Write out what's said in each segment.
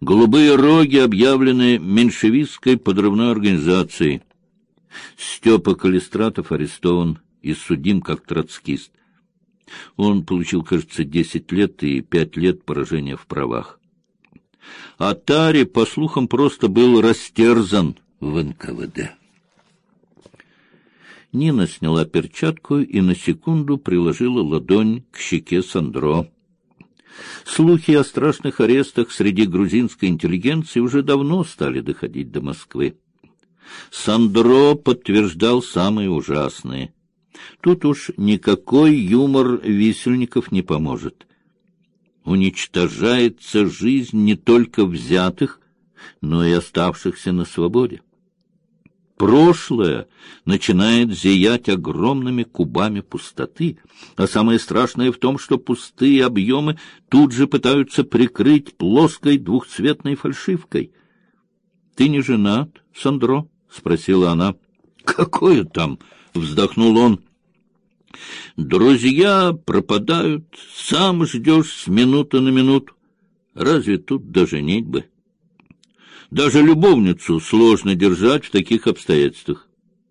Голубые роги объявлены меньшевистской подрывной организацией. Степа Калистратов арестован и судим как троцкист. Он получил, кажется, десять лет и пять лет поражения в правах. А Тари, по слухам, просто был растерзан в НКВД. Нина сняла перчатку и на секунду приложила ладонь к щеке Сандро. Слухи о страшных арестах среди грузинской интеллигенции уже давно стали доходить до Москвы. Сандро подтверждал самые ужасные. Тут уж никакой юмор висельников не поможет. Уничтожается жизнь не только взятых, но и оставшихся на свободе. Прошлое начинает зиять огромными кубами пустоты, а самое страшное в том, что пустые объемы тут же пытаются прикрыть плоской двухцветной фальшивкой. — Ты не женат, Сандро? — спросила она. — Какое там? — вздохнул он. — Друзья пропадают, сам ждешь с минуты на минуту. Разве тут даже бы? Даже любовницу сложно держать в таких обстоятельствах.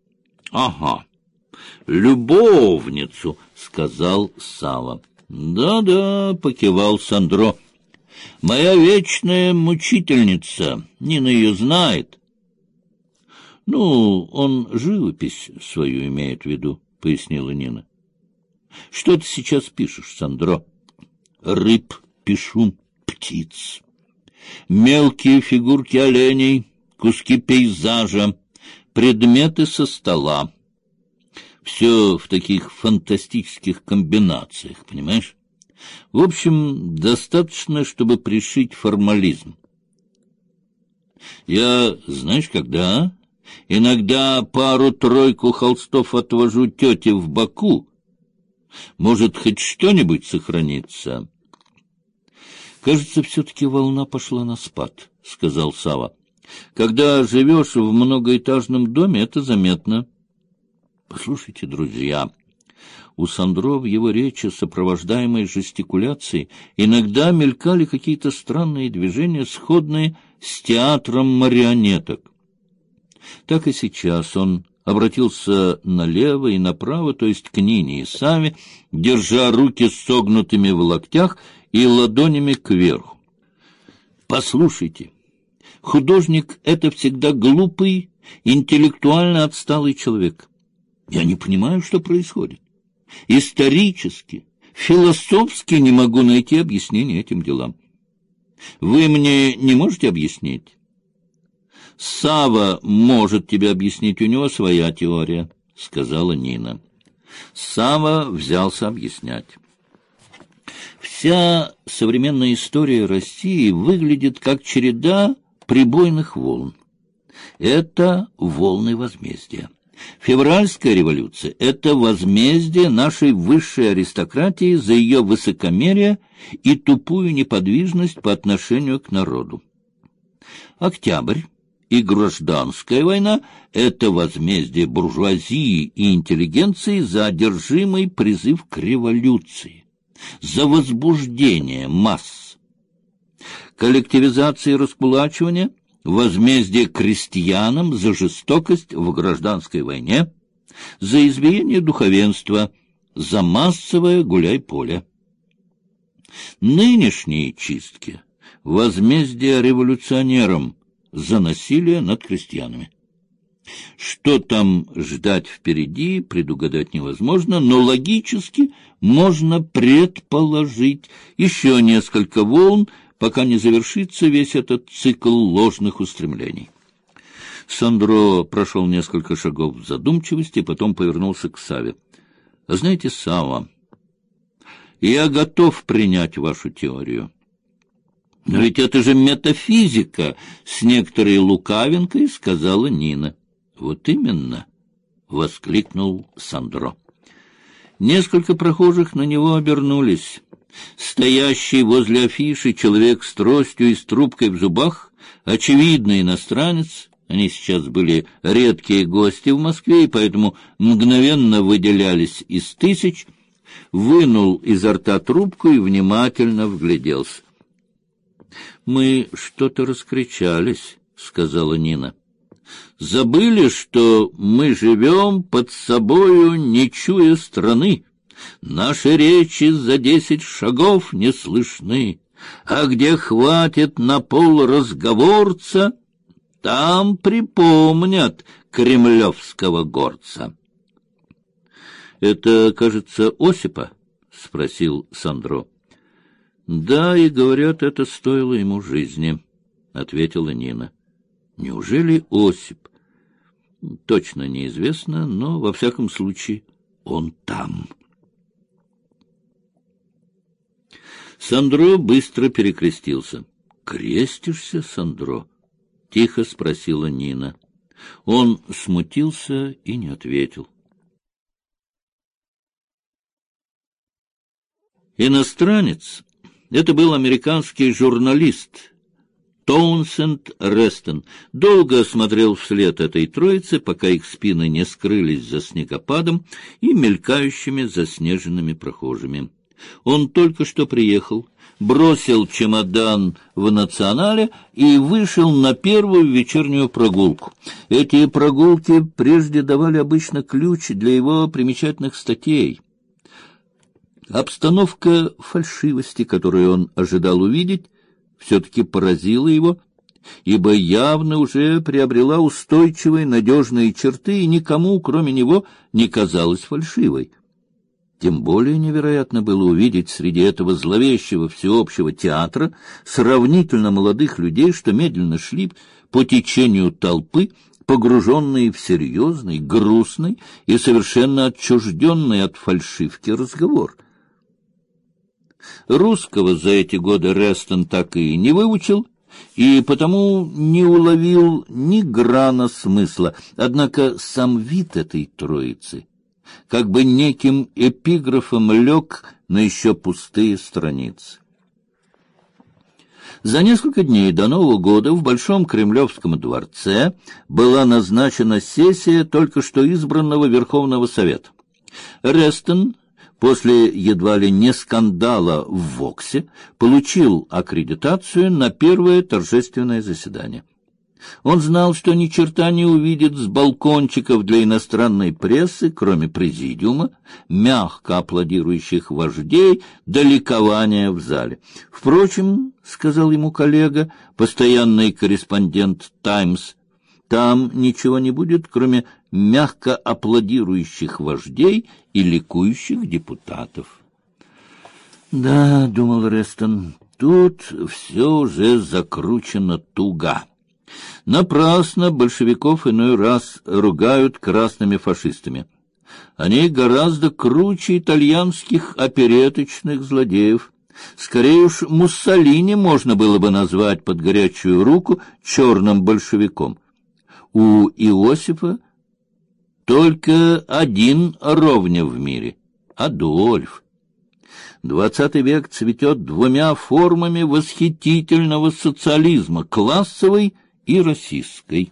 — Ага, любовницу, — сказал Сава. «Да — Да-да, — покивал Сандро. — Моя вечная мучительница, Нина ее знает. — Ну, он живопись свою имеет в виду, — пояснила Нина. — Что ты сейчас пишешь, Сандро? — Рыб пишу, птиц мелкие фигурки оленей, куски пейзажа, предметы со стола. Все в таких фантастических комбинациях, понимаешь? В общем, достаточно, чтобы пришить формализм. Я, знаешь, когда? А? Иногда пару-тройку холстов отвожу тете в Баку. Может, хоть что-нибудь сохранится?» Кажется, все-таки волна пошла на спад, — сказал Сава. Когда живешь в многоэтажном доме, это заметно. Послушайте, друзья, у Сандро в его речи, сопровождаемой жестикуляцией, иногда мелькали какие-то странные движения, сходные с театром марионеток. Так и сейчас он обратился налево и направо, то есть к Нине и Саве, держа руки согнутыми в локтях и ладонями кверху. Послушайте, художник — это всегда глупый, интеллектуально отсталый человек. Я не понимаю, что происходит. Исторически, философски не могу найти объяснение этим делам. Вы мне не можете объяснить? Сава может тебе объяснить, у него своя теория, — сказала Нина. Сава взялся объяснять. Вся современная история России выглядит как череда прибойных волн. Это волны возмездия. Февральская революция — это возмездие нашей высшей аристократии за ее высокомерие и тупую неподвижность по отношению к народу. Октябрь и гражданская война — это возмездие буржуазии и интеллигенции за одержимый призыв к революции за возбуждение масс. Коллективизация и раскулачивание – возмездие крестьянам за жестокость в гражданской войне, за избиение духовенства, за массовое гуляй-поле. Нынешние чистки – возмездие революционерам за насилие над крестьянами. Что там ждать впереди, предугадать невозможно, но логически можно предположить еще несколько волн, пока не завершится весь этот цикл ложных устремлений. Сандро прошел несколько шагов в задумчивости, потом повернулся к Саве. — Знаете, Сава, я готов принять вашу теорию. Но ведь это же метафизика, с некоторой лукавинкой сказала Нина. Вот именно, воскликнул Сандро. Несколько прохожих на него обернулись. Стоящий возле афиши человек с тростью и с трубкой в зубах, очевидный иностранец, они сейчас были редкие гости в Москве, и поэтому мгновенно выделялись из тысяч, вынул изо рта трубку и внимательно вгляделся. Мы что-то раскричались, сказала Нина. Забыли, что мы живем под собою, не чуя страны. Наши речи за десять шагов не слышны, а где хватит на пол разговорца, там припомнят кремлевского горца. — Это, кажется, Осипа? — спросил Сандро. — Да, и говорят, это стоило ему жизни, — ответила Нина. — Неужели Осип? Точно неизвестно, но, во всяком случае, он там. Сандро быстро перекрестился. — Крестишься, Сандро? — тихо спросила Нина. Он смутился и не ответил. Иностранец — это был американский журналист Тоунсенд Рестон. Долго смотрел вслед этой троицы, пока их спины не скрылись за снегопадом и мелькающими заснеженными прохожими. Он только что приехал, бросил чемодан в национале и вышел на первую вечернюю прогулку. Эти прогулки прежде давали обычно ключ для его примечательных статей — Обстановка фальшивости, которую он ожидал увидеть, все-таки поразила его, ибо явно уже приобрела устойчивые, надежные черты и никому, кроме него, не казалась фальшивой. Тем более невероятно было увидеть среди этого зловещего всеобщего театра сравнительно молодых людей, что медленно шли по течению толпы, погруженные в серьезный, грустный и совершенно отчужденный от фальшивки разговор — Русского за эти годы Рестон так и не выучил, и потому не уловил ни грана смысла. Однако сам вид этой троицы как бы неким эпиграфом лег на еще пустые страницы. За несколько дней до Нового года в Большом Кремлевском дворце была назначена сессия только что избранного Верховного Совета. Рестон после едва ли не скандала в Воксе получил аккредитацию на первое торжественное заседание. Он знал, что ни черта не увидит с балкончиков для иностранной прессы, кроме президиума, мягко аплодирующих вождей, до ликования в зале. Впрочем, — сказал ему коллега, постоянный корреспондент «Таймс», там ничего не будет, кроме мягко аплодирующих вождей и ликующих депутатов. Да, думал Рестон, тут все уже закручено туго. Напрасно большевиков иной раз ругают красными фашистами. Они гораздо круче итальянских опереточных злодеев. Скорее уж Муссолини можно было бы назвать под горячую руку черным большевиком. У Иосифа только один ровня в мире — Адольф. Двадцатый век цветет двумя формами восхитительного социализма — классовой и расистской.